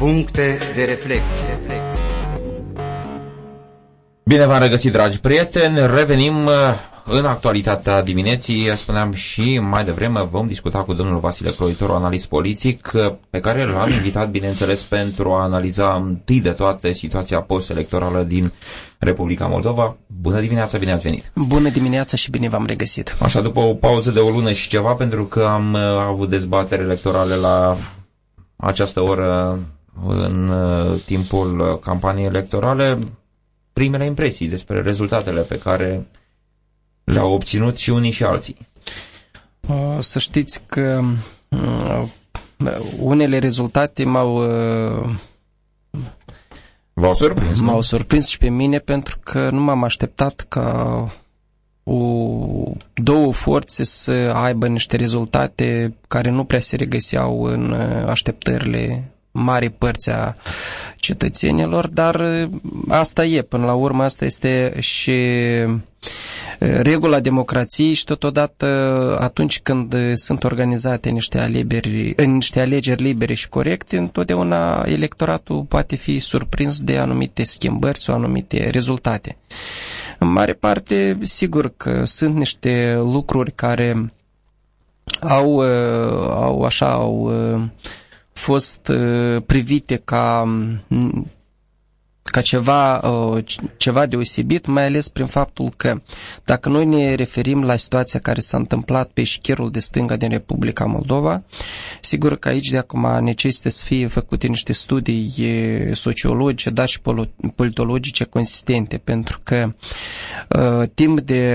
Puncte de reflecție. Bine v-am regăsit, dragi prieteni. Revenim uh, în actualitatea dimineții. Spuneam și mai devreme vom discuta cu domnul Vasile Croitor, analist politic, uh, pe care l-am invitat, bineînțeles, pentru a analiza întâi de toate situația post-electorală din Republica Moldova. Bună dimineața, bine ați venit! Bună dimineața și bine v-am regăsit! Așa, după o pauză de o lună și ceva, pentru că am uh, avut dezbatere electorale la această oră în timpul campaniei electorale, primele impresii despre rezultatele pe care le-au obținut și unii și alții. Să știți că unele rezultate m-au V-au surprins? M-au surprins și pe mine pentru că nu m-am așteptat ca o, două forțe să aibă niște rezultate care nu prea se regăseau în așteptările mare părți a cetățenilor, dar uh, asta e, până la urmă, asta este și uh, regula democrației și totodată atunci când sunt organizate niște alegeri, niște alegeri libere și corecte, întotdeauna electoratul poate fi surprins de anumite schimbări sau anumite rezultate. În mare parte, sigur că sunt niște lucruri care au, uh, au așa, au fost uh, privite ca, mm, ca ceva, uh, ceva deosebit, mai ales prin faptul că dacă noi ne referim la situația care s-a întâmplat pe șcherul de stânga din Republica Moldova, sigur că aici de acum necesită să fie făcute niște studii sociologice, dar și politologice consistente, pentru că uh, timp de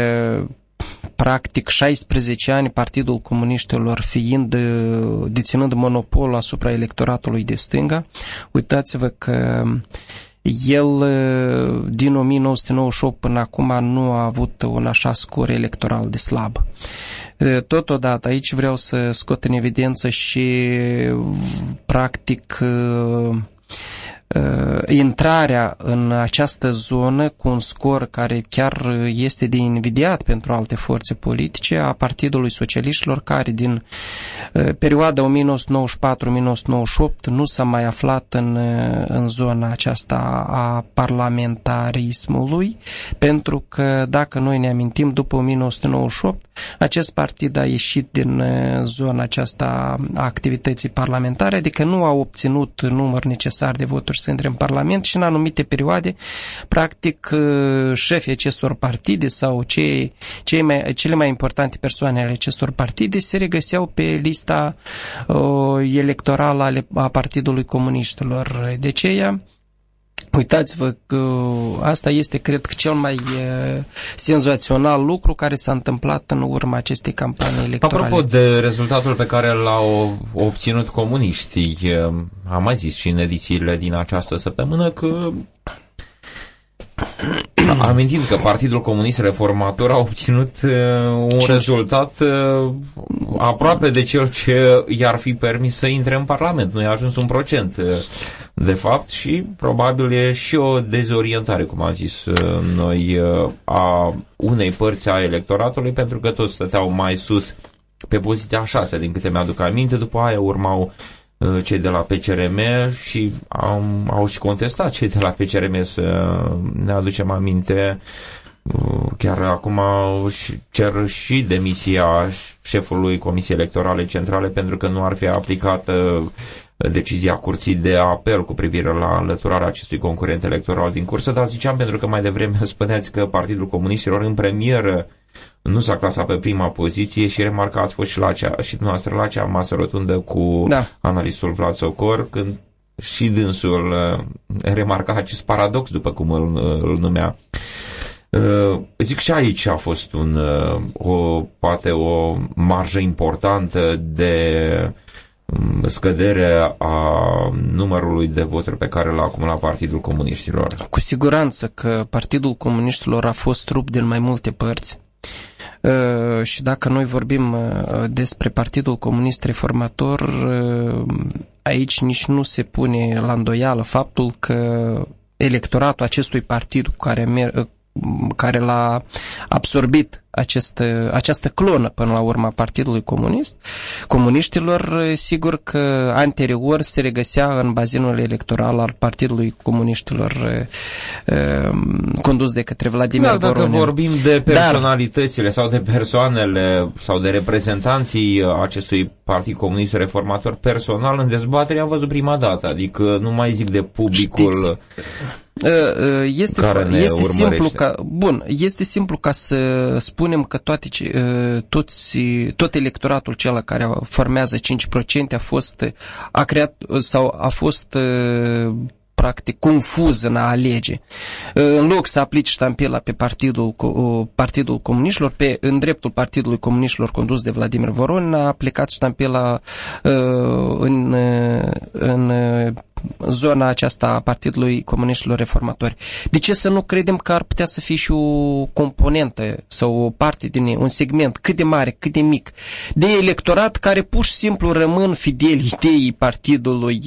practic 16 ani Partidul Comuniștilor fiind, uh, deținând monopolul asupra electoratului de stânga. Uitați-vă că el uh, din 1998 până acum nu a avut un așa scor electoral de slab. Uh, totodată aici vreau să scot în evidență și practic uh, intrarea în această zonă cu un scor care chiar este de invidiat pentru alte forțe politice a Partidului Socialiștilor care din uh, perioada 1994-1998 nu s-a mai aflat în, uh, în zona aceasta a parlamentarismului pentru că dacă noi ne amintim după 1998 acest partid a ieșit din uh, zona aceasta a activității parlamentare adică nu a obținut număr necesar de voturi să intre în Parlament și în anumite perioade, practic, uh, șefii acestor partide sau cei, cei mai, cele mai importante persoane ale acestor partide se regăseau pe lista uh, electorală ale, a Partidului Comuniștilor. De aceea, Uitați-vă că asta este, cred că, cel mai e, senzațional lucru care s-a întâmplat în urma acestei campanii electorale. Apropo de rezultatul pe care l-au obținut comuniștii, am mai zis și în edițiile din această săptămână că Amintim că Partidul Comunist Reformator a obținut uh, un ce? rezultat uh, aproape de cel ce i-ar fi permis să intre în Parlament. Nu i-a ajuns un procent, uh, de fapt, și probabil e și o dezorientare, cum am zis uh, noi, uh, a unei părți a electoratului, pentru că toți stăteau mai sus pe poziția 6, din câte mi-aduc aminte, după aia urmau Uh, cei de la PCRM și am, au și contestat cei de la PCRM să ne aducem aminte. Uh, chiar acum cer și demisia șefului Comisiei Electorale Centrale pentru că nu ar fi aplicată decizia curții de apel cu privire la înlăturarea acestui concurent electoral din cursă, dar ziceam pentru că mai devreme spuneați că Partidul Comuniștilor în premieră nu s-a clasat pe prima poziție și remarca ați fost și, la cea, și dumneavoastră la cea masă rotundă cu da. analistul Vlad Socor, când și dânsul uh, remarca acest paradox, după cum îl, îl numea. Uh, zic și aici a fost un, uh, o, poate o marjă importantă de um, scădere a numărului de voturi pe care l-a acumulat Partidul Comuniștilor. Cu siguranță că Partidul Comuniștilor a fost trup din mai multe părți Uh, și dacă noi vorbim uh, despre Partidul Comunist Reformator, uh, aici nici nu se pune la îndoială faptul că electoratul acestui partid care, care l-a absorbit acest, această clonă până la urmă a Partidului Comunist, comuniștilor, sigur că anterior se regăsea în bazinul electoral al Partidului Comuniștilor condus de către Vladimir da, Voronin. Dacă vorbim de personalitățile Dar, sau de persoanele sau de reprezentanții acestui Partid Comunist Reformator personal, în dezbatere am văzut prima dată, adică nu mai zic de publicul Știți, ă, ă, este, care este simplu ca bun, este simplu ca să spunem că toate ă, toți, tot electoratul cel care formează 5% a fost a creat sau a fost practic confuz în a alege. În loc să aplici ștampila pe partidul, partidul comuniștilor, pe, în dreptul Partidului Comuniștilor condus de Vladimir Voronin, a aplicat ștampila în, în zona aceasta a Partidului Comuniștilor Reformatori. De ce să nu credem că ar putea să fie și o componentă sau o parte din un segment cât de mare, cât de mic, de electorat care pur și simplu rămân fideli ideii partidului,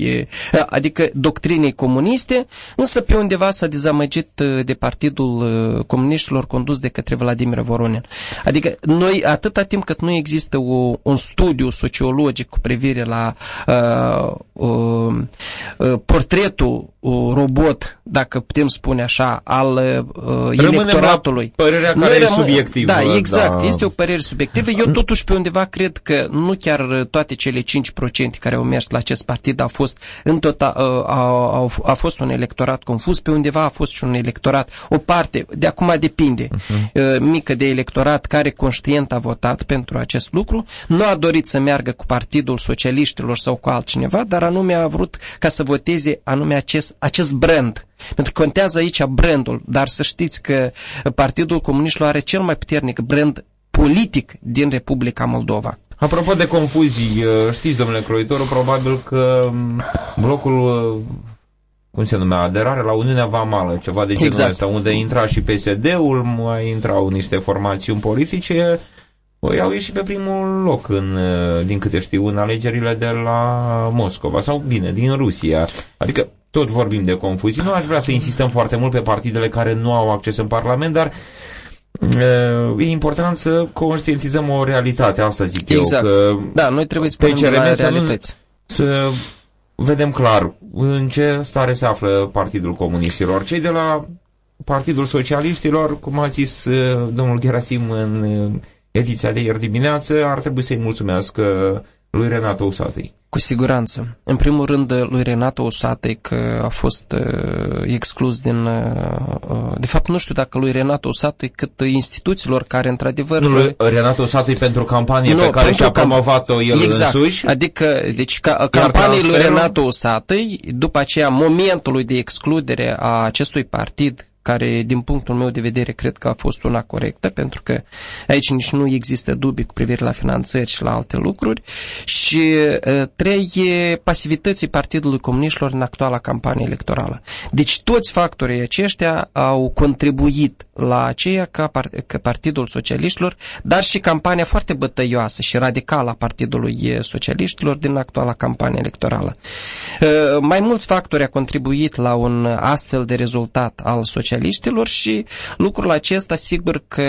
adică doctrinei comuniste, însă pe undeva s-a dezamăgit de Partidul Comuniștilor condus de către Vladimir Voronin. Adică noi, atâta timp cât nu există o, un studiu sociologic cu privire la uh, uh, portretul robot, dacă putem spune așa, al uh, electoratului. părerea care Noi e subiectivă. Da, exact, da. este o părere subiectivă. Eu totuși pe undeva cred că nu chiar toate cele 5% care au mers la acest partid a fost în tot, a, a, a, a fost un electorat confuz, pe undeva a fost și un electorat, o parte, de acum depinde, uh-huh. mică de electorat care conștient a votat pentru acest lucru, nu a dorit să meargă cu Partidul Socialiștilor sau cu altcineva, dar anume a vrut ca să voteze anume acest, acest brand. Pentru că contează aici brandul, dar să știți că Partidul Comuniștilor are cel mai puternic brand politic din Republica Moldova. Apropo de confuzii, uh, știți, domnule Croitoru, probabil că um, blocul uh, cum se numea, aderare la Uniunea Vamală, ceva de genul exact. ăsta, unde intra și PSD-ul, mai intrau niște formațiuni politice, Păi au ieșit pe primul loc, în, uh, din câte știu, în alegerile de la Moscova, sau bine, din Rusia. Adică tot vorbim de confuzii. Nu aș vrea să insistăm foarte mult pe partidele care nu au acces în Parlament, dar uh, e important să conștientizăm o realitate, asta zic exact. eu. Că da, noi trebuie să spunem la realități. Să vedem clar în ce stare se află Partidul Comuniștilor. Cei de la Partidul Socialiștilor, cum a zis uh, domnul Gerasim în ediția de ieri dimineață, ar trebui să-i mulțumesc lui Renato Usatăi. Cu siguranță. În primul rând, lui Renato Usatăi că a fost uh, exclus din... Uh, uh, de fapt, nu știu dacă lui Renato Usatăi cât instituțiilor care, într-adevăr... Nu, lui Renato Usatăi pentru campanie nu, pe care și-a promovat-o el exact. însuși. Adică, deci, ca, campaniei lui Renato Usatăi, după aceea, momentului de excludere a acestui partid care, din punctul meu de vedere, cred că a fost una corectă, pentru că aici nici nu există dubii cu privire la finanțări și la alte lucruri. Și trei, pasivității Partidului Comuniștilor în actuala campanie electorală. Deci toți factorii aceștia au contribuit la aceea ca, că Partidul Socialiștilor, dar și campania foarte bătăioasă și radicală a Partidului Socialiștilor din actuala campanie electorală. Mai mulți factori au contribuit la un astfel de rezultat al socialiștilor specialiștilor și lucrul acesta sigur că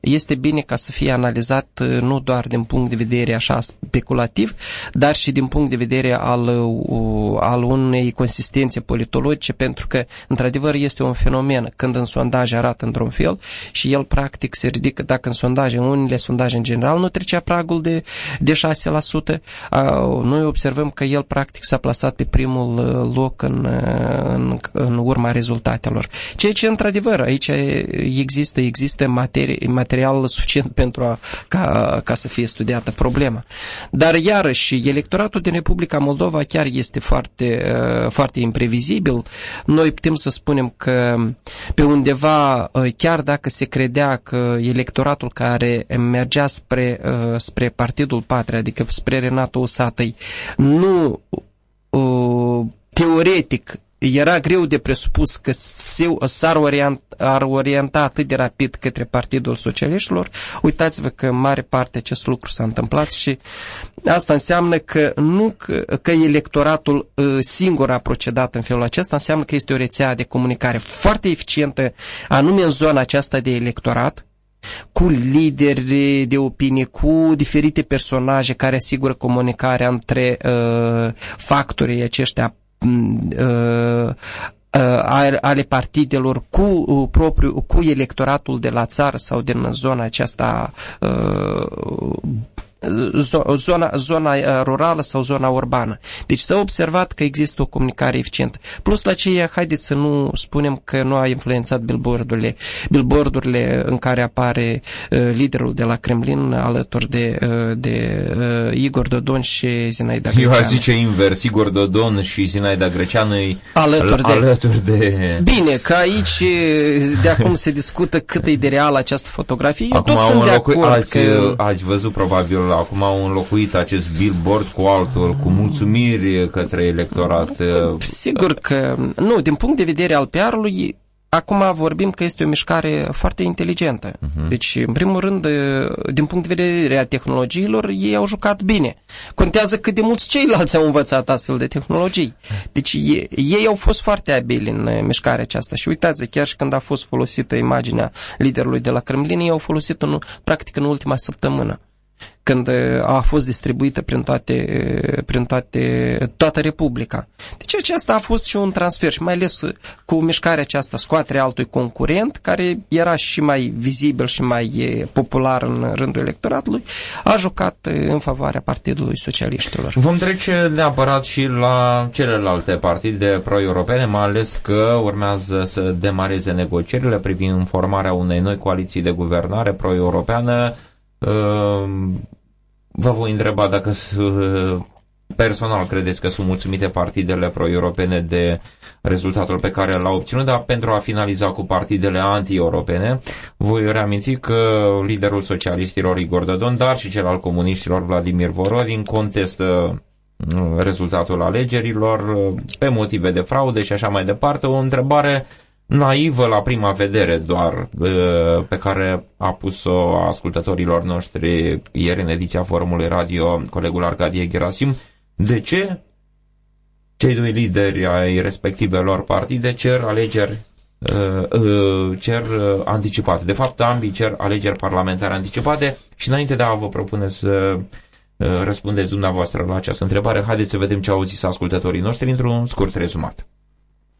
este bine ca să fie analizat uh, nu doar din punct de vedere așa speculativ, dar și din punct de vedere al, uh, al unei consistențe politologice, pentru că într-adevăr este un fenomen când în sondaj arată într-un fel și el practic se ridică, dacă în sondaje, în unele sondaje în general nu trecea pragul de, de 6%, noi observăm că el practic s-a plasat pe primul uh, loc în, în, în urma rezultatelor. Ceea ce, într-adevăr, aici există, există materie, material suficient pentru a, ca, ca să fie studiată problema. Dar, iarăși, electoratul din Republica Moldova chiar este foarte, uh, foarte imprevizibil. Noi putem să spunem că pe undeva, uh, chiar dacă se credea că electoratul care mergea spre, uh, spre Partidul Patria, adică spre Renato Usatăi, nu teoretic era greu de presupus că s-ar orienta, ar orienta atât de rapid către Partidul Socialiștilor. Uitați-vă că în mare parte acest lucru s-a întâmplat și asta înseamnă că nu că, că electoratul uh, singur a procedat în felul acesta, înseamnă că este o rețea de comunicare foarte eficientă, anume în zona aceasta de electorat, cu lideri de opinie, cu diferite personaje care asigură comunicarea între uh, factorii aceștia uh, ale partidelor cu propriu, cu electoratul de la țară sau din zona aceasta zona, zona uh, rurală sau zona urbană. Deci s-a observat că există o comunicare eficientă. Plus la aceea, haideți să nu spunem că nu a influențat billboardurile, billboardurile în care apare uh, liderul de la Kremlin alături de, uh, de uh, Igor Dodon și Zinaida Greceană. Eu aș zice invers, Igor Dodon și Zinaida Greceană alături de... alături de... Bine, că aici de acum se discută cât e de reală această fotografie. Eu acum tot sunt de acord ați, că... ați văzut probabil acum au înlocuit acest billboard cu altul, cu mulțumiri către electorat. Sigur că, nu, din punct de vedere al PR-ului, acum vorbim că este o mișcare foarte inteligentă. Uh-huh. Deci, în primul rând, din punct de vedere a tehnologiilor, ei au jucat bine. Contează cât de mulți ceilalți au învățat astfel de tehnologii. Deci, ei, ei au fost foarte abili în mișcarea aceasta. Și uitați, chiar și când a fost folosită imaginea liderului de la Kremlin, ei au folosit-o, în, practic, în ultima săptămână când a fost distribuită prin, toate, prin toate, toată Republica. Deci acesta a fost și un transfer și mai ales cu mișcarea aceasta, scoaterea altui concurent, care era și mai vizibil și mai popular în rândul electoratului, a jucat în favoarea Partidului Socialiștilor. Vom trece neapărat și la celelalte partide pro-europene, mai ales că urmează să demareze negocierile privind formarea unei noi coaliții de guvernare pro-europeană Ehm, vă voi întreba dacă personal credeți că sunt mulțumite partidele pro-europene de rezultatul pe care l-au obținut, dar pentru a finaliza cu partidele anti-europene, voi reaminti că liderul socialistilor Igor Dodon, dar și cel al comuniștilor Vladimir Vorodin contestă mm, rezultatul alegerilor pe motive de fraude și așa mai departe. O întrebare uh, naivă la prima vedere doar pe care a pus-o ascultătorilor noștri ieri în ediția forumului radio colegul Arcadie Gerasim. De ce cei doi lideri ai respectivelor partide cer alegeri cer anticipate. De fapt, ambii cer alegeri parlamentare anticipate și înainte de a vă propune să răspundeți dumneavoastră la această întrebare, haideți să vedem ce au zis ascultătorii noștri într-un scurt rezumat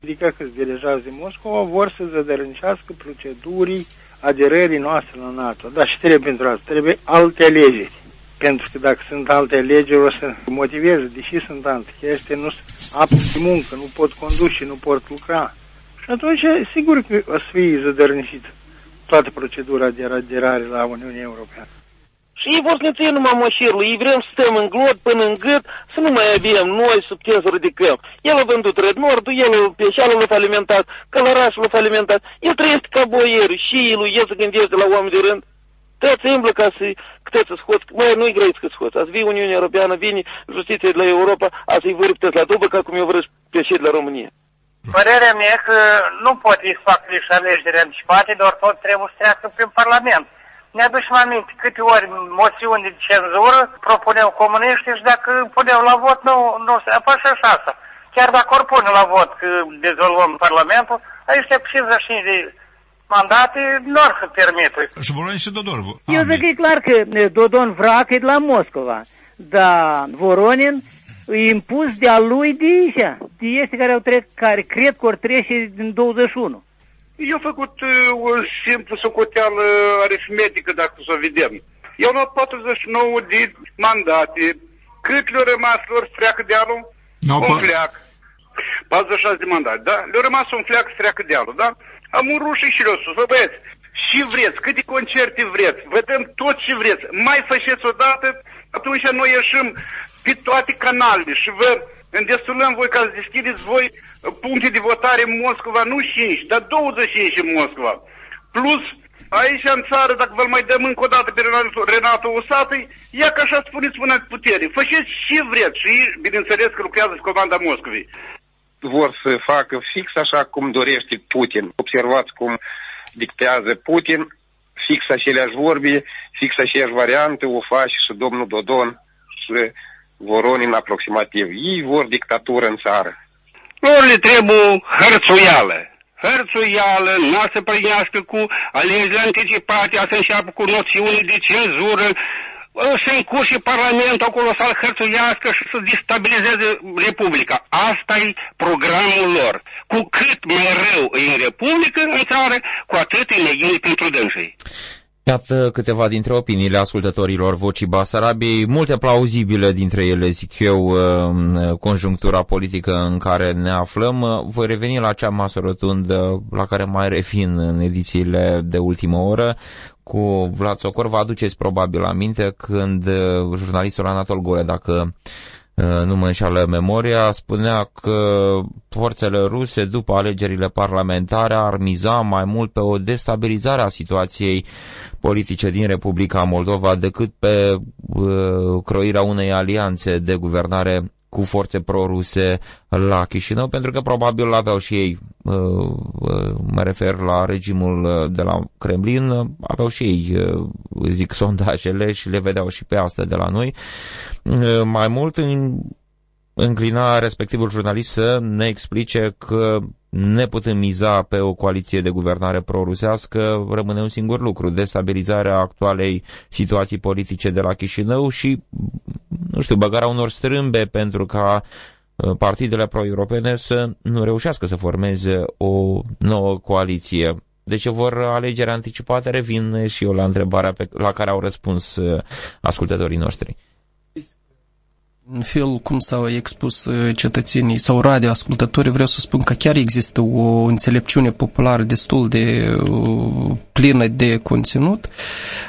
adică că dirijați din Moscova vor să zădărâncească procedurii aderării noastre la NATO. Dar și trebuie pentru asta? Trebuie alte alegeri. Pentru că dacă sunt alte alegeri, o să motiveze, deși sunt alte chestii, nu apă de muncă, nu pot conduce, nu pot lucra. Și atunci, sigur că o să fie zădărâncită toată procedura de aderare la Uniunea Europeană. Și ei vor să ne țină numai mășirul. Ei vrem să stăm în glot până în gât, să nu mai avem noi să putem să ridicăm. El a vândut Red Nord, el pe șalul l-a falimentat, călărașul l-a falimentat. El trăiește ca boier și el, el se gândește la oameni de rând. Tăți îmblă ca să, câte să scoți, mai nu-i grăiți că scoți. Azi vii Uniunea Europeană, vine justiția de la Europa, azi îi vârpteți la dubă ca cum eu vreau pe de la România. Părerea mea că nu pot să fac nici alegeri anticipate, doar tot trebuie să treacă prin Parlament ne aducem aminte câte ori moțiuni de cenzură propuneau comuniști și dacă puneau la vot, nu, nu se apășă așa asta. Chiar dacă ori pune la vot că dezvolvăm Parlamentul, aici cu 55 de mandate nu ar să permită. Și Voronin și Dodon. Eu zic că e clar că Dodon vrea că e de la Moscova, dar Voronin e impus de-a lui de aici, de este care, au trec, care cred că ori trece din 21. Eu făcut uh, o simplu socoteală aritmetică, dacă să o vedem. Eu am luat 49 de mandate. Cât le-au rămas lor să treacă dealul? No, un fleac. 46 de mandate, da? Le-au rămas un fleac să treacă dealul, da? Am un rușii și le-au sus. Vă băieți, și vreți, câte concerte vreți, vedem tot ce vreți. Mai faceți odată, atunci noi ieșim pe toate canalele și vă îndestulăm voi ca să deschideți voi puncte de votare în Moscova, nu 5, dar 25 în Moscova. Plus, aici în țară, dacă vă mai dăm încă o dată pe Renato, Renato Usatăi, ia ca așa spuneți până putere. Faceți ce vreți și, bineînțeles, că lucrează cu comanda Moscovei. Vor să facă fix așa cum dorește Putin. Observați cum dictează Putin, fix aceleași vorbi, fix aceeași variantă o face și domnul Dodon și Voronin aproximativ. Ei vor dictatură în țară. Nu le trebuie hărțuială. hărțuială, n-a să primească cu alegerile anticipate, a să înceapă cu noțiuni de cenzură, să încurce Parlamentul acolo să-l hărțuiască și să destabilizeze Republica. Asta e programul lor. Cu cât mai rău e în Republică, în țară, cu atât e mai pentru dânsii. Iată câteva dintre opiniile ascultătorilor Vocii Basarabiei, multe plauzibile dintre ele, zic eu, uh, conjunctura politică în care ne aflăm. Uh, voi reveni la cea masă rotundă la care mai revin în edițiile de ultimă oră cu Vlad Socor. Vă aduceți probabil aminte când uh, jurnalistul Anatol Goe, dacă Uh, nu mă înșală memoria, spunea că forțele ruse după alegerile parlamentare ar miza mai mult pe o destabilizare a situației politice din Republica Moldova decât pe uh, croirea unei alianțe de guvernare cu forțe pro-ruse la Chișinău, pentru că probabil aveau și ei, uh, uh, mă refer la regimul uh, de la Kremlin, aveau și ei, zic, sondajele și le vedeau și pe asta de la noi. Mai mult, înclina respectivul jurnalist să ne explice că ne putem miza pe o coaliție de guvernare pro-rusească, rămâne un singur lucru, destabilizarea actualei situații politice de la Chișinău și, nu știu, băgarea unor strâmbe pentru ca uh, partidele pro-europene să nu reușească să formeze o nouă coaliție. De ce vor alegeri anticipate? Revin și eu la întrebarea pe, la care au răspuns uh, ascultătorii noștri în fel cum s-au expus uh, cetățenii sau radioascultătorii, vreau să spun că chiar există o înțelepciune populară destul de uh, plină de conținut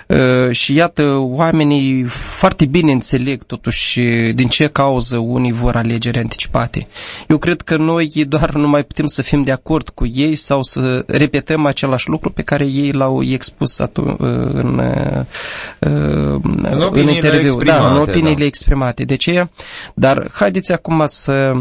uh, și iată, oamenii foarte bine înțeleg totuși din ce cauză unii vor alegeri anticipate. Eu cred că noi doar nu mai putem să fim de acord cu ei sau să repetăm același lucru pe care ei l-au expus atu- în, în, în interviu. Da, în opiniile da. exprimate. De ce? Dar haideți acum să,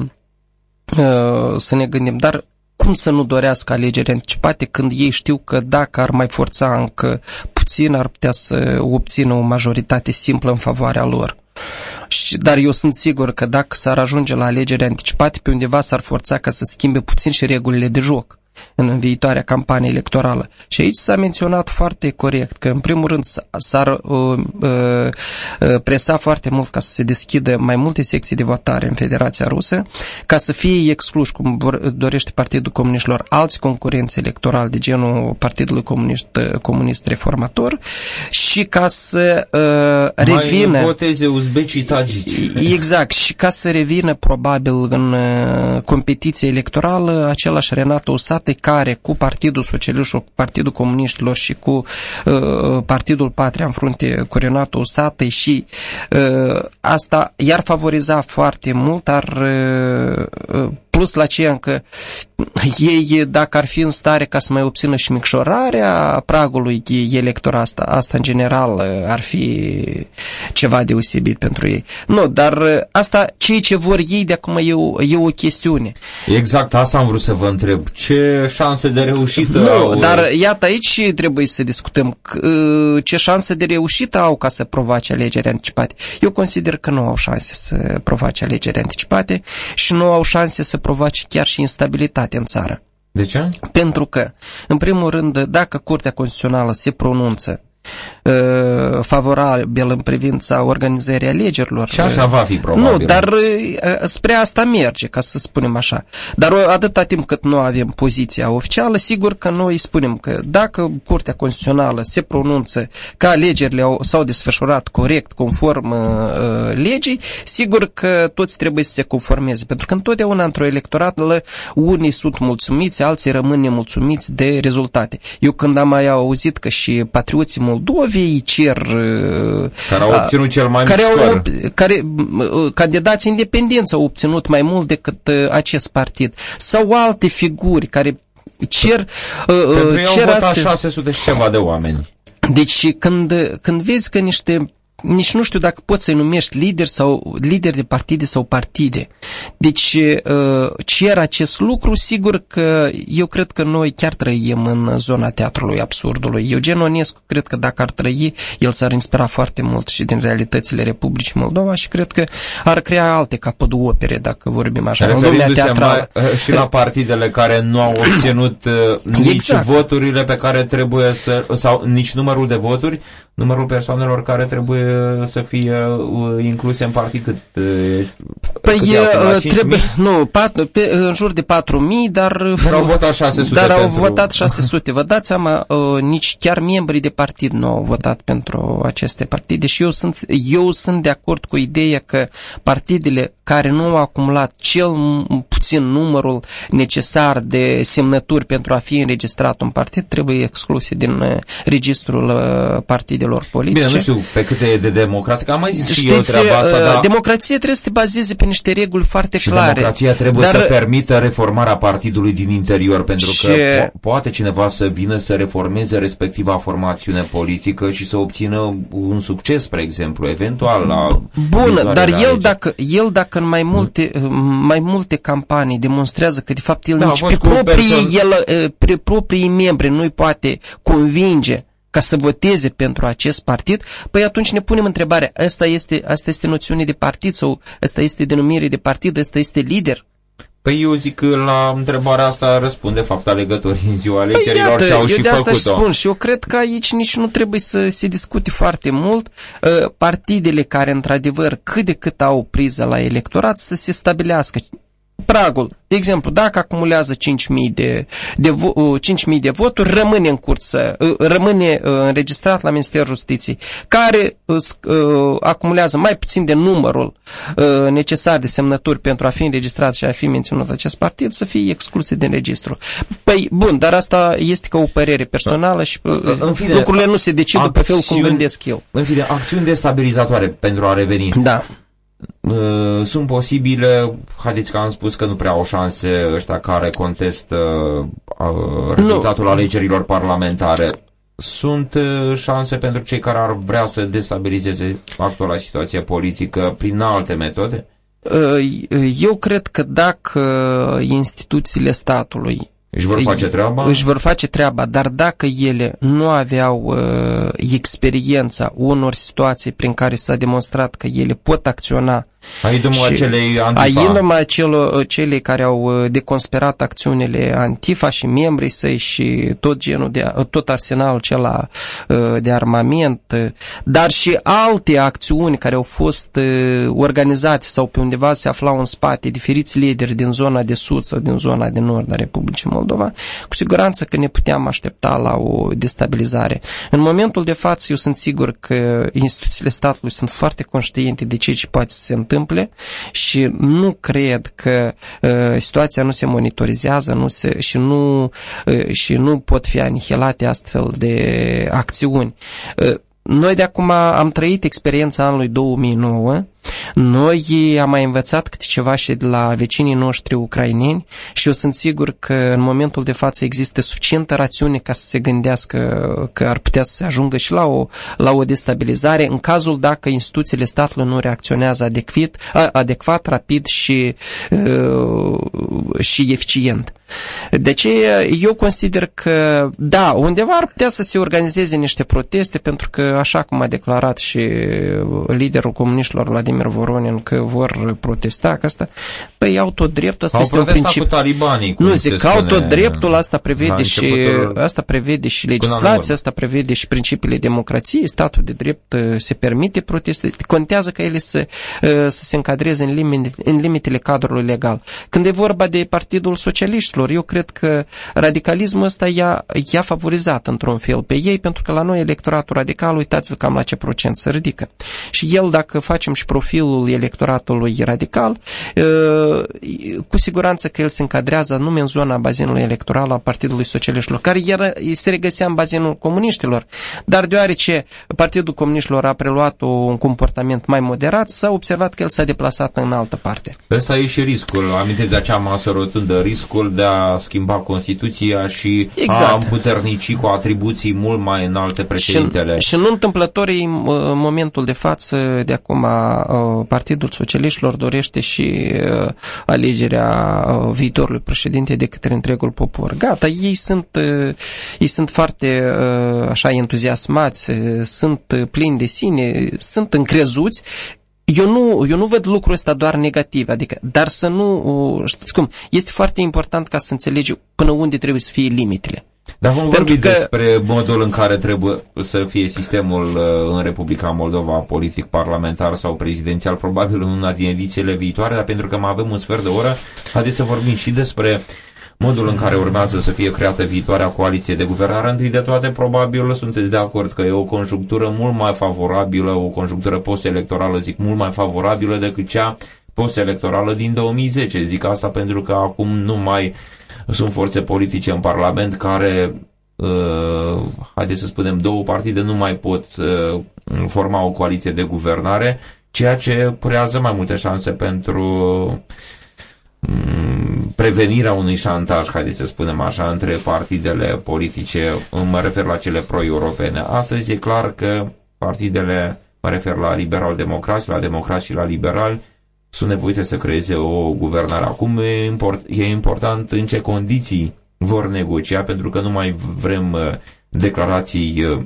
uh, să ne gândim, dar cum să nu dorească alegeri anticipate când ei știu că dacă ar mai forța încă puțin ar putea să obțină o majoritate simplă în favoarea lor. Și, dar eu sunt sigur că dacă s-ar ajunge la alegeri anticipate, pe undeva s-ar forța ca să schimbe puțin și regulile de joc în viitoarea campanie electorală. Și aici s-a menționat foarte corect că, în primul rând, s-ar uh, uh, uh, presa foarte mult ca să se deschidă mai multe secții de votare în Federația Rusă, ca să fie excluși, cum vor, dorește Partidul Comuniștilor, alți concurenți electorali de genul Partidului Comunist, Comunist Reformator și ca să uh, revină... Mai voteze uzbecii tagici. Exact, și ca să revină probabil în uh, competiție electorală același Renato Usat state care cu Partidul Socialiștilor, cu Partidul Comuniștilor și cu uh, Partidul Patria în frunte cu Renato Usatăi și uh, asta iar favoriza foarte mult, ar uh, uh plus la ce că ei, dacă ar fi în stare ca să mai obțină și micșorarea pragului electoral, asta, asta în general ar fi ceva deosebit pentru ei. Nu, dar asta, ceea ce vor ei de acum e o, e o chestiune. Exact, asta am vrut să vă întreb. Ce șanse de reușită nu, au? dar iată aici trebuie să discutăm ce șanse de reușită au ca să provoace alegeri anticipate. Eu consider că nu au șanse să provoace alegeri anticipate și nu au șanse să provoace chiar și instabilitate în țară. De ce? Pentru că, în primul rând, dacă Curtea Constituțională se pronunță Uh, favorabil în privința organizării alegerilor. Și așa va fi probabil. Nu, dar uh, spre asta merge, ca să spunem așa. Dar atâta timp cât nu avem poziția oficială, sigur că noi spunem că dacă Curtea Constituțională se pronunță că alegerile s-au desfășurat corect, conform uh, legii, sigur că toți trebuie să se conformeze, pentru că întotdeauna într-o electorată unii sunt mulțumiți, alții rămân nemulțumiți de rezultate. Eu când am mai auzit că și patrioții Moldovei cer... Uh, care au obținut cel mai care au, care, uh, Candidații independenți au obținut mai mult decât uh, acest partid. Sau alte figuri care cer... Pentru cer au votat 600 și ceva de oameni. Deci când, când vezi că niște nici nu știu dacă poți să-i numești lideri sau lideri de partide sau partide. Deci uh, cer acest lucru, sigur că eu cred că noi chiar trăim în zona teatrului absurdului. Eugen Onescu cred că dacă ar trăi, el s-ar inspira foarte mult și din realitățile Republicii Moldova și cred că ar crea alte opere, dacă vorbim așa, în lumea teatrală. Mai, uh, și la partidele care nu au obținut uh, nici exact. voturile pe care trebuie să, sau nici numărul de voturi, numărul persoanelor care trebuie să fie uh, incluse în partid cât? Uh, păi cât trebuie, nu, pat, pe, în jur de 4.000, dar, dar au votat 600 Dar pentru... au votat 600. Vă dați seama, uh, nici chiar membrii de partid nu au votat pentru aceste partide și eu sunt, eu sunt de acord cu ideea că partidele care nu au acumulat cel puțin numărul necesar de semnături pentru a fi înregistrat un partid trebuie excluse din registrul partidelor politice. Bine, nu știu pe câte e de democratic. Am mai zis Știți, și eu treaba asta, uh, dar... democrația trebuie să se bazeze pe niște reguli foarte și clare. democrația trebuie dar... să permită reformarea partidului din interior, pentru și... că po- poate cineva să vină să reformeze respectiva formațiune politică și să obțină un succes, spre exemplu, eventual la Bun, dar el dacă, el dacă în mai multe, mai multe campanii demonstrează că de fapt el da, nici pe proprii, persoan... el, uh, pe proprii membri nu-i poate convinge ca să voteze pentru acest partid, păi atunci ne punem întrebarea, asta este, asta este noțiune de partid sau asta este denumire de partid, asta este lider? Păi eu zic că la întrebarea asta răspunde fapt alegătorii în ziua păi alegerilor păi și au și de făcut-o. Asta spun și eu cred că aici nici nu trebuie să se discute foarte mult. Uh, partidele care într-adevăr cât de cât au priză la electorat să se stabilească pragul. De exemplu, dacă acumulează 5.000 de, de, 5.000 de voturi, rămâne în cursă, uh, rămâne uh, înregistrat la Ministerul Justiției, care uh, acumulează mai puțin de numărul necesar de semnături pentru a fi înregistrat și a fi menționat acest partid, să fie excluse din registru. Păi, bun, dar asta este ca o părere personală și în fine, lucrurile nu se decid acțiuni, după fel cum gândesc eu. În fine, acțiuni destabilizatoare pentru a reveni. Da. Uh, sunt posibile, haideți că am spus că nu prea au șanse ăștia care contestă uh, rezultatul nu. alegerilor parlamentare. Sunt uh, șanse pentru cei care ar vrea să destabilizeze actuala situație politică prin alte metode? Eu cred că dacă instituțiile statului își vor face treaba? Își vor face treaba, dar dacă ele nu aveau uh, experiența unor situații prin care s-a demonstrat că ele pot acționa Aidul acelei Antifa. Aidul acelor, celei care au uh, deconspirat acțiunile Antifa și membrii săi și tot genul de, uh, tot arsenalul cel uh, de armament, dar și alte acțiuni care au fost organizate sau pe undeva se aflau în spate, diferiți lideri din zona de sud sau din zona de nord a Republicii Moldova, cu siguranță că ne puteam aștepta la o destabilizare. În momentul de față eu sunt sigur că instituțiile statului sunt foarte conștiente de ceea ce poate să se întâmple întâmple și nu cred că uh, situația nu se monitorizează nu se, și, nu, uh, și nu pot fi anihilate astfel de acțiuni. Uh, noi de acum am trăit experiența anului 2009 noi am mai învățat câte ceva și de la vecinii noștri ucraineni și eu sunt sigur că în momentul de față există suficientă rațiune ca să se gândească că ar putea să se ajungă și la o, la o destabilizare în cazul dacă instituțiile statului nu reacționează adecvat, adecvat rapid și, și eficient. Deci eu consider că, da, undeva ar putea să se organizeze niște proteste, pentru că, așa cum a declarat și liderul comuniștilor Vladimir Vladimir Voronin că vor protesta, că asta, păi au tot dreptul, asta au este un principiu. cu talibanii, Nu, zic, au tot dreptul, asta prevede și, asta prevede și legislația, asta prevede și principiile democrației, statul de drept uh, se permite proteste, contează că ele să, uh, să se încadreze în, limite, în limitele cadrului legal. Când e vorba de Partidul Socialiștilor, eu cred că radicalismul ăsta i-a, i-a favorizat într-un fel pe ei, pentru că la noi electoratul radical, uitați-vă cam la ce procent se ridică. Și el, dacă facem și profil profilul electoratului radical, cu siguranță că el se încadrează nume în zona bazinului electoral al Partidului Socialiștilor, care era, se regăsea în bazinul comuniștilor, dar deoarece Partidul Comuniștilor a preluat un comportament mai moderat, s-a observat că el s-a deplasat în altă parte. Ăsta e și riscul, aminte de acea masă rotundă, riscul de a schimba Constituția și exact. a împuternici cu atribuții mult mai înalte președintele. Și, și nu întâmplător în momentul de față, de acum, Partidul Socialiștilor dorește și alegerea viitorului președinte de către întregul popor. Gata, ei sunt, ei sunt foarte așa entuziasmați, sunt plini de sine, sunt încrezuți eu nu, eu nu văd lucrul ăsta doar negativ, adică, dar să nu, știți cum, este foarte important ca să înțelegi până unde trebuie să fie limitele. Dar vom vorbi că... despre modul în care trebuie să fie sistemul uh, în Republica Moldova, politic, parlamentar sau prezidențial, probabil în una din edițiile viitoare, dar pentru că mai avem un sfert de oră, haideți să vorbim și despre modul în care urmează să fie creată viitoarea coaliție de guvernare. Întâi de toate, probabil sunteți de acord că e o conjunctură mult mai favorabilă, o conjunctură post-electorală, zic, mult mai favorabilă decât cea post-electorală din 2010. Zic asta pentru că acum nu mai sunt forțe politice în Parlament care, uh, haideți să spunem, două partide nu mai pot uh, forma o coaliție de guvernare, ceea ce creează mai multe șanse pentru Mm, prevenirea unui șantaj, haideți să spunem așa, între partidele politice, mă refer la cele pro-europene. Astăzi e clar că partidele, mă refer la liberal-democrați, la democrați și la liberali, sunt nevoite să creeze o guvernare. Acum e, import, e important în ce condiții vor negocia, pentru că nu mai vrem uh, declarații uh,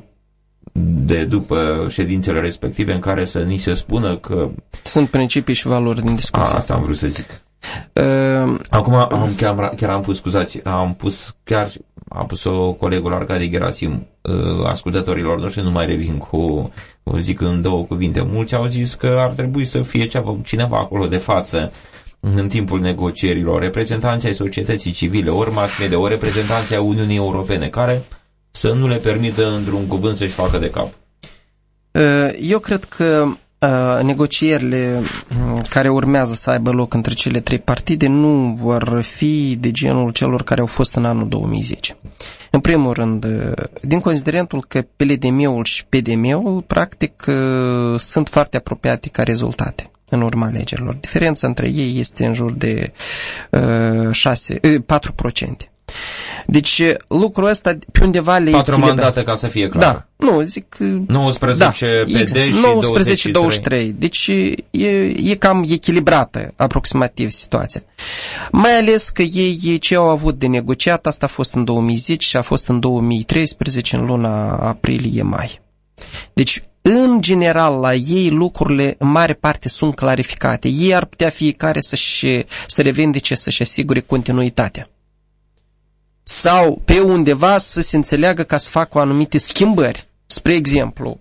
de după ședințele respective în care să ni se spună că... Sunt principii și valori din discuție. Asta am vrut să zic. Uh, Acum am, chiar, chiar am pus, scuzați, am pus chiar a pus-o colegul Arcadi Gerasim uh, ascultătorilor noștri, nu mai revin cu, zic în două cuvinte. Mulți au zis că ar trebui să fie ceva, cineva acolo de față în timpul negocierilor, reprezentanții ai societății civile, ori mass media, ori reprezentanții ai Uniunii Europene, care să nu le permită într-un cuvânt să-și facă de cap. Uh, eu cred că Uh, negocierile mm, care urmează să aibă loc între cele trei partide nu vor fi de genul celor care au fost în anul 2010. În primul rând, uh, din considerentul că PLDM-ul și PDM-ul practic uh, sunt foarte apropiate ca rezultate în urma alegerilor. Diferența între ei este în jur de 6, 4%. Deci lucrul ăsta pe undeva le Patru echilibra. mandate ca să fie clar. Da, nu, zic... 19 da, PD exact, și 19 23. Deci e, e cam echilibrată aproximativ situația. Mai ales că ei ce au avut de negociat, asta a fost în 2010 și a fost în 2013 în luna aprilie-mai. Deci în general, la ei lucrurile în mare parte sunt clarificate. Ei ar putea fiecare să-și, să revendice, să-și asigure continuitatea sau pe undeva să se înțeleagă ca să facă anumite schimbări. Spre exemplu,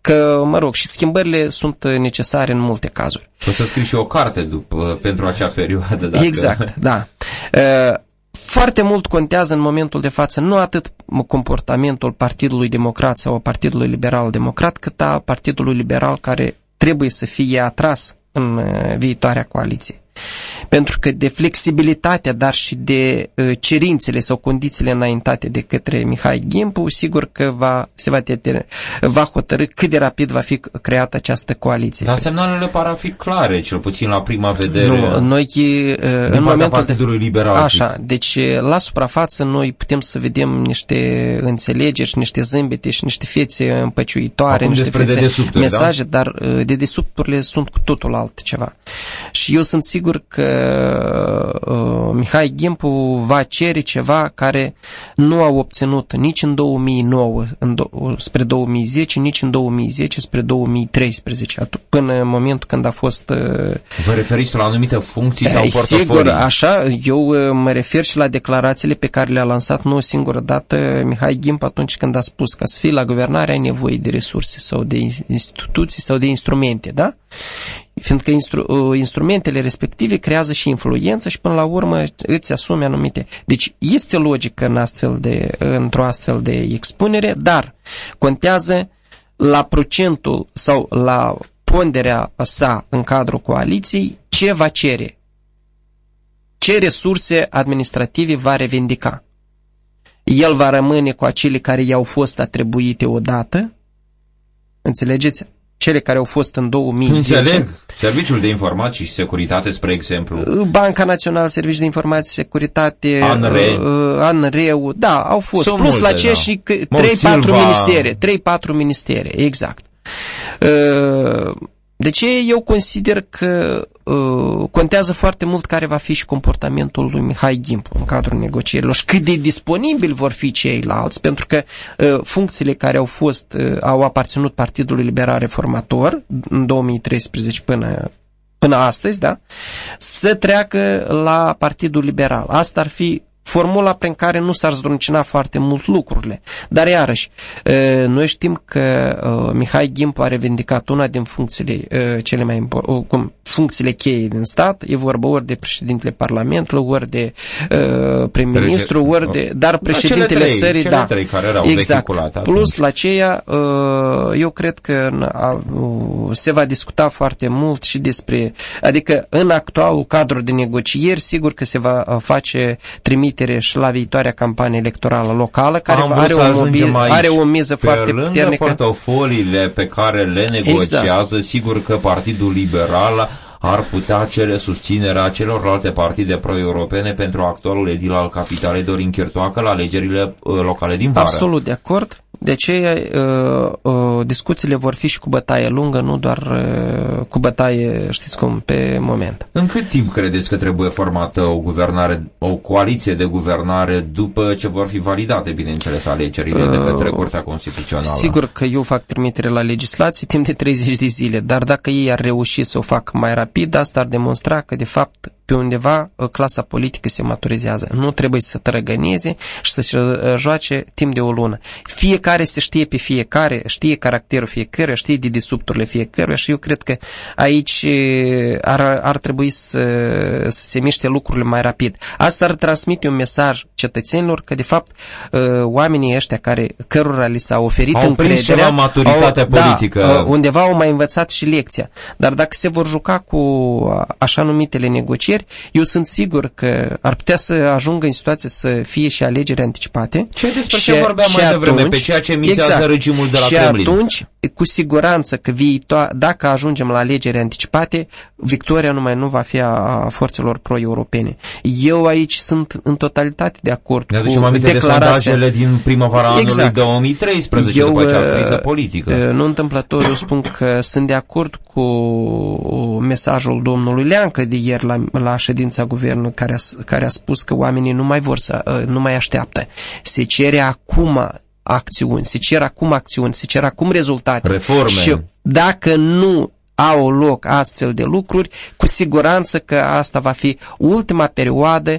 că, mă rog, și schimbările sunt necesare în multe cazuri. O să scrii și o carte după, pentru acea perioadă. Dacă... Exact, da. Foarte mult contează în momentul de față nu atât comportamentul Partidului Democrat sau a Partidului Liberal Democrat, cât a Partidului Liberal care trebuie să fie atras în viitoarea coaliție. Pentru că de flexibilitatea, dar și de uh, cerințele sau condițiile înaintate de către Mihai Gimpu, sigur că va, se va, tetere, va hotărâ cât de rapid va fi creată această coaliție. Dar semnalele par a fi clare, cel puțin la prima vedere. Nu, noi uh, în momentul de... Liberal. Așa, deci la suprafață noi putem să vedem niște înțelegeri și niște zâmbete și niște fețe împăciuitoare, Acum niște fețe da? mesaje, da? dar uh, de desubturile sunt cu totul altceva. Și eu sunt sigur că uh, Mihai Gimpu va cere ceva care nu a obținut nici în 2009 în do- spre 2010, nici în 2010 spre 2013, până în momentul când a fost... Uh, Vă referiți la anumite funcții sau portofolii? Sigur, așa, eu uh, mă refer și la declarațiile pe care le-a lansat nu o singură dată Mihai Gimp atunci când a spus că să fii la guvernare ai nevoie de resurse sau de instituții sau de instrumente, da? Fiindcă instru, uh, instrumentele respective creează și influență și până la urmă îți asumi anumite. Deci este logică în astfel de, într-o astfel de expunere, dar contează la procentul sau la ponderea sa în cadrul coaliției, ce va cere? Ce resurse administrative va revendica? El va rămâne cu acele care i-au fost atribuite odată? Înțelegeți? Cele care au fost în 2010. Înțeleg. Serviciul de Informații și Securitate, spre exemplu. Banca Națională, Serviciul de Informații și Securitate, ANRE. uh, ANRE-ul, da, au fost. Sunt Plus multe, la ce da. și că- Mult 3-4 Silva. ministere, 3-4 ministere, exact. Uh, De ce eu consider că uh, contează foarte mult care va fi și comportamentul lui Mihai Gimpu în cadrul negocierilor și cât de disponibili vor fi ceilalți, pentru că uh, funcțiile care au fost, uh, au aparținut Partidului Liberal Reformator în 2013 până până astăzi, da, să treacă la Partidul Liberal. Asta ar fi formula prin care nu s-ar zdruncina foarte mult lucrurile. Dar iarăși, e, noi știm că e, Mihai Gimpu a revendicat una din funcțiile e, cele mai importante, cum funcțiile cheie din stat, e vorba ori de președintele Parlamentului, ori de e, prim-ministru, ori de, dar președintele cele trei, țării, cele da. trei care erau exact. vehiculate atunci. Plus la aceea, uh, eu cred că în- a- uh, se va discuta foarte mult și despre, adică în actualul cadru de negocieri, sigur că se va uh, face trimitere și la viitoarea campanie electorală locală, care Am are vrut să o, ajungem mobil, aici. are o miză Pe foarte lângă puternică. portofoliile pe care le negociază, Exact. sigur că Partidul Liberal ar putea cere susținerea celorlalte partide pro-europene pentru actualul edil al capitalei Dorin Chirtoacă la alegerile uh, locale din vară. Absolut de acord. De aceea uh, uh, discuțiile vor fi și cu bătaie lungă, nu doar uh, cu bătaie, știți cum, pe moment. În cât timp credeți că trebuie formată o guvernare, o coaliție de guvernare după ce vor fi validate, bineînțeles, alegerile de către Curtea Constituțională? Uh, Sigur că eu fac trimitere la legislație timp de 30 de zile, dar dacă ei ar reuși să o facă mai rapid, asta ar demonstra că, de fapt, pe undeva uh, clasa politică se maturizează. Nu trebuie să trăgăneze și să se uh, joace timp de o lună. Fiecare se știe pe fiecare, știe caracterul fiecăruia, știe dedesubturile fiecăruia și eu cred că aici uh, ar, ar trebui să, să se miște lucrurile mai rapid. Asta ar transmite un mesaj cetățenilor că, de fapt, uh, oamenii ăștia care, cărora li s-a oferit Au prins încrederea, ceva maturitate au, politică. Da, uh, undeva au mai învățat și lecția. Dar dacă se vor juca cu uh, așa numitele negocieri, eu sunt sigur că ar putea să ajungă în situație să fie și alegeri anticipate. Ce despre Și- ce vorbeam și mai devreme, atunci- pe ceea ce mizează regimul de la și Kremlin. atunci, cu siguranță că viito- dacă ajungem la alegeri anticipate, victoria numai nu va fi a, a forțelor pro-europene. Eu aici sunt în totalitate de acord Ne cu aducem aminte de declarația. sondajele din primăvara anului Exact. 2013, Eu, după acea uh, criză politică. uh, Nu întâmplător, eu spun că sunt de acord cu mesajul domnului Leancă de ieri la, la ședința guvernului care a, care a spus că oamenii nu mai vor să, uh, nu mai așteaptă. Se cere acum acțiuni, se cer acum acțiuni, se cer acum rezultate. Reforme. Și dacă nu au loc astfel de lucruri, cu siguranță că asta va fi ultima perioadă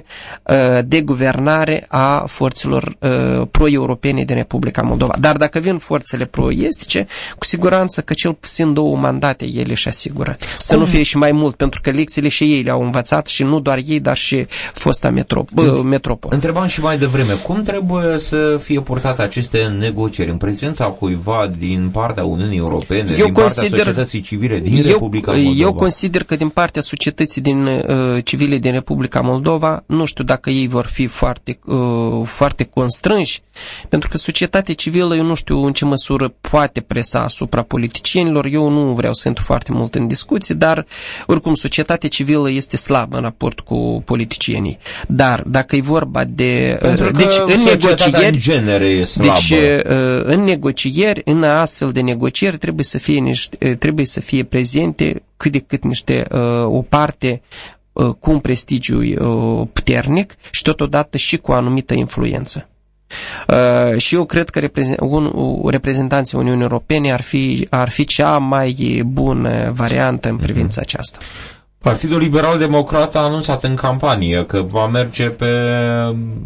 uh, de guvernare a forțelor uh, pro-europene din Republica Moldova. Dar dacă vin forțele pro-estice, cu siguranță că cel puțin două mandate ele își asigură. Să nu fie și mai mult, pentru că lecțiile și ei le-au învățat și nu doar ei, dar și fosta metrop- uh, metropolă. Întrebam și mai devreme, cum trebuie să fie purtate aceste negocieri în prezența cuiva din partea Uniunii Europene, Eu din partea consider- societății civile din eu, Republica Moldova? eu consider că din partea societății din uh, civile din Republica Moldova, nu știu dacă ei vor fi foarte, uh, foarte constrânși, pentru că societatea civilă, eu nu știu în ce măsură poate presa asupra politicienilor, eu nu vreau să intru foarte mult în discuții, dar oricum societatea civilă este slabă în raport cu politicienii. Dar dacă e vorba de... uh, Pentru că deci în societatea negocieri... în genere e slabă. Deci, uh, în negocieri, în astfel de negocieri, trebuie să fie, niște, uh, trebuie să fie prezente cât de cât niște, uh, o parte uh, cu un prestigiu uh, puternic și totodată și cu o anumită influență. Uh, și eu cred că reprezent, un, reprezentanții Uniunii Europene ar fi, ar fi cea mai bună variantă în privința aceasta. Partidul Liberal Democrat a anunțat în campanie că va merge pe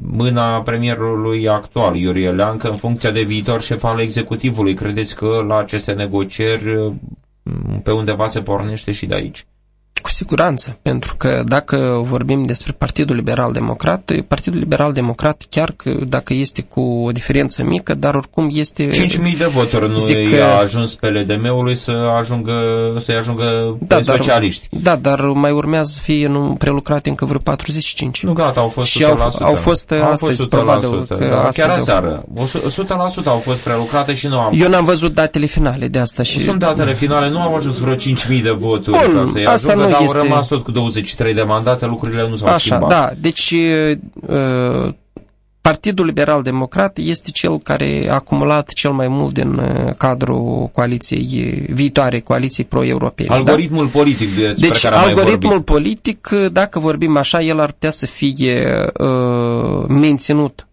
mâna premierului actual, Iurie Leancă, în funcția de viitor șef al executivului. Credeți că la aceste negocieri pe undeva se pornește și de aici? Cu Cu siguranță, pentru că dacă vorbim despre Partidul Liberal Democrat, Partidul Liberal Democrat, chiar că dacă este cu o diferență mică, dar oricum este... 5.000 de voturi nu Zic că... că- a ajuns pe LDM-ului să ajungă, să ajungă Da, pe dar, socialiști. da, dar mai urmează să fie nu, prelucrate încă vreo 45. Nu, gata, au fost 100%. Și au- au fost, Au astăzi, 100%, probabil că da, astăzi chiar au- aseară. 100% au fost prelucrate și nu am... Eu n-am văzut datele finale de asta și... Sunt datele finale, nu au ajuns vreo 5.000 de voturi Bun, ca să-i asta ajungă, nu dar este- au rămas tot cu 23 de mandate, lucrurile nu s-au Așa, schimbat. da. Deci uh, Partidul Liberal Democrat este cel care a acumulat cel mai mult din uh, cadrul coaliției viitoare, coaliției pro-europene. Algoritmul politic despre da? Deci care am mai algoritmul vorbit. politic, dacă vorbim așa, el ar putea să fie uh, menținut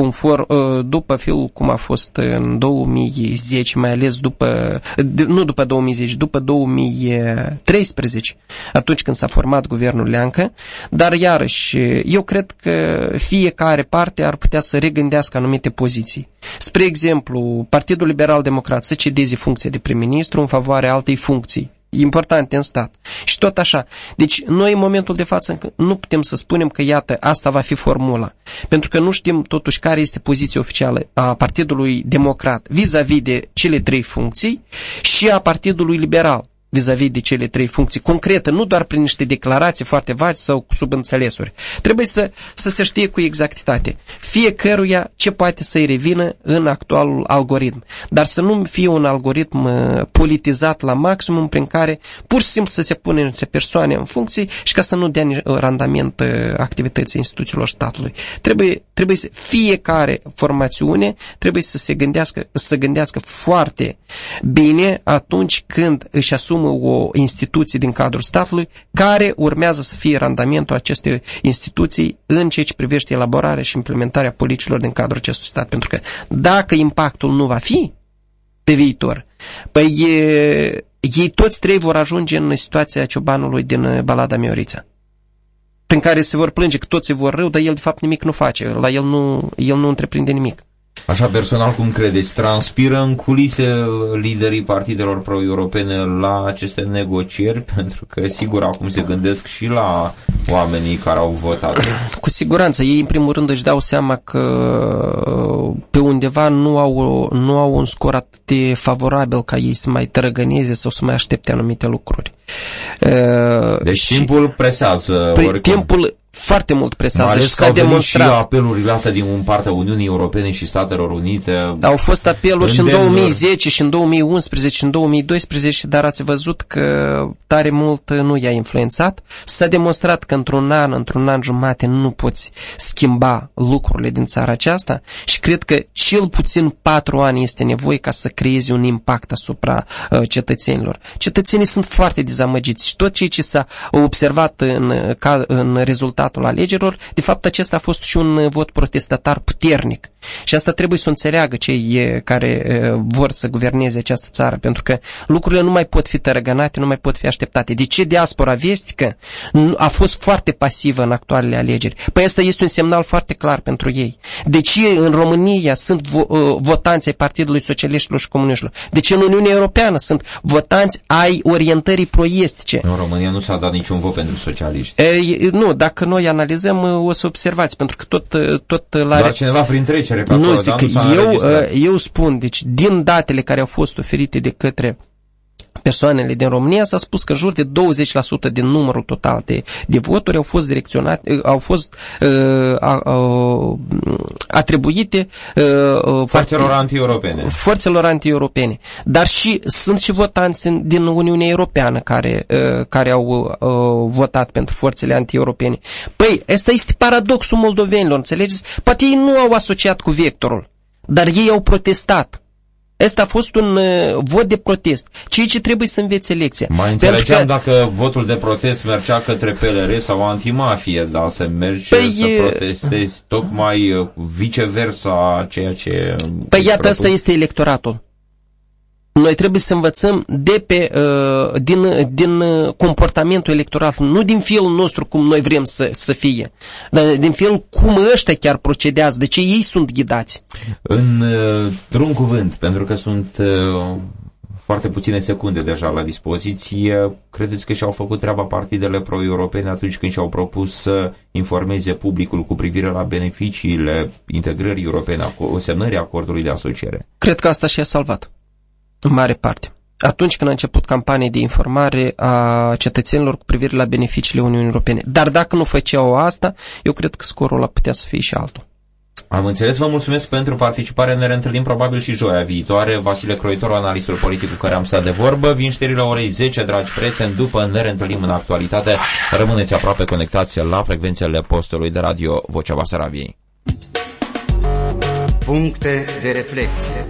conform, uh, după felul cum a fost în 2010, mai ales după, de- nu după 2010, după 2013, atunci când s-a format guvernul Leancă, dar iarăși, eu cred că fiecare parte ar putea să regândească anumite poziții. Spre exemplu, Partidul Liberal Democrat să cedeze funcția de prim-ministru în favoarea altei funcții importante în stat. Și tot așa. Deci noi în momentul de față încă nu putem să spunem că iată, asta va fi formula. Pentru că nu știm totuși care este poziția oficială a Partidului Democrat vis-a-vis de cele trei funcții și a Partidului Liberal vis-a-vis de cele trei funcții concrete, nu doar prin niște declarații foarte vagi sau cu subînțelesuri. Trebuie să, să se știe cu exactitate fiecăruia ce poate să-i revină în actualul algoritm. Dar să nu fie un algoritm uh, politizat la maximum prin care pur și simplu să se pune niște persoane în funcții și ca să nu dea ni- randament uh, activității instituțiilor statului. Trebuie, trebuie să fiecare formațiune trebuie să se gândească, să gândească foarte bine atunci când își asumă o instituție din cadrul statului care urmează să fie randamentul acestei instituții în ceea ce privește elaborarea și implementarea politicilor din cadrul acestui stat. Pentru că dacă impactul nu va fi pe viitor, păi e, ei toți trei vor ajunge în situația ciobanului din uh, balada Miorița prin care se vor plânge că toți se vor rău, dar el de fapt nimic nu face, la el nu, el nu întreprinde nimic. Așa personal, cum credeți? Transpiră în culise liderii partidelor pro-europene la aceste negocieri? Pentru că, sigur, acum se gândesc și la oamenii care au votat. Cu siguranță, ei în primul rând își dau seama că pe undeva nu au, nu au un scor atât de favorabil ca ei să mai trăgăneze sau să mai aștepte anumite lucruri. Deci Și timpul presează pri- oricum. timpul foarte mult Mai presează și ales că s-a au venit și demonstrat. apelurile astea din partea Uniunii Europene și Statelor Unite. Au fost apeluri și în Îndemnuri. 2010 și în 2011 și în 2012, dar ați văzut că tare mult nu i-a influențat. S-a demonstrat că într-un an, într-un an jumate nu poți schimba lucrurile din țara aceasta și cred că cel puțin patru ani este nevoie ca să creezi un impact asupra uh, cetățenilor. Cetățenii sunt foarte dezamăgiți și tot ceea ce s-a observat în, uh, ca, în rezultatul alegerilor, de fapt acesta a fost și un uh, vot protestatar puternic. Și asta trebuie să o înțeleagă cei e, care e, vor să guverneze această țară, pentru că lucrurile nu mai pot fi tărăgănate, nu mai pot fi așteptate. De ce diaspora vestică nu- a fost foarte pasivă în actualele alegeri? Păi asta este un semnal foarte clar pentru ei. De ce în România sunt vo, uh, votanți ai Partidului Socialiștilor și Comuniștilor? De ce în Uniunea Europeană sunt votanți ai orientării proiestice? În România nu s-a dat niciun vot pentru socialiști. E, nu, dacă noi analizăm, uh, o să observați, pentru că tot, uh, tot la... Doar cineva prin trecere pe Nu acolo, zic, dar nu s-a eu, înregistrat. uh, eu spun, deci din datele care au fost oferite de către persoanele din România s-a spus că în jur de 20% din numărul total de, de voturi au fost direcționate, uh, au fost uh, uh, atribuite uh, Forțelor anti-europene. forțelor anti-europene. Dar și sunt și votanți în- din Uniunea Europeană care, uh, care au uh, votat pentru forțele anti-europene. Păi, ăsta este paradoxul moldovenilor, înțelegeți? Poate ei nu au asociat cu vectorul, dar ei au protestat. Ăsta a fost un uh, vot de protest. Ceea ce trebuie să învețe lecția. Mai Pentru înțelegeam că- dacă votul de protest mergea către PLR sau antimafie, dar să mergi Păi, să e- protestezi tocmai uh, viceversa a ceea ce... Păi îți iată, propun. asta este electoratul. Noi trebuie să învățăm de pe, uh, din, din uh, comportamentul electoral, nu din felul nostru cum noi vrem să, să fie, dar din felul cum ăștia chiar procedează, de ce ei sunt ghidați. În, uh, într-un cuvânt, pentru că sunt uh, foarte puține secunde deja la dispoziție. Credeți că și-au făcut treaba partidele pro-europene atunci când și-au propus să informeze publicul cu privire la beneficiile integrării europene, semnării acordului de asociere? Cred că asta și-a salvat, în mare parte. Atunci când a început campania de informare a cetățenilor cu privire la beneficiile Uniunii Europene. Dar dacă nu făceau asta, eu cred că scorul ăla putea să fie și altul. Am înțeles, vă mulțumesc pentru participare, ne reîntâlnim probabil și joia viitoare. Vasile Croitor, analistul politic cu care am stat de vorbă. Vin știrile orei 10, dragi prieteni, după ne reîntâlnim în actualitate. Rămâneți aproape conectați la frecvențele postului de radio Vocea Basarabiei. Puncte de reflecție.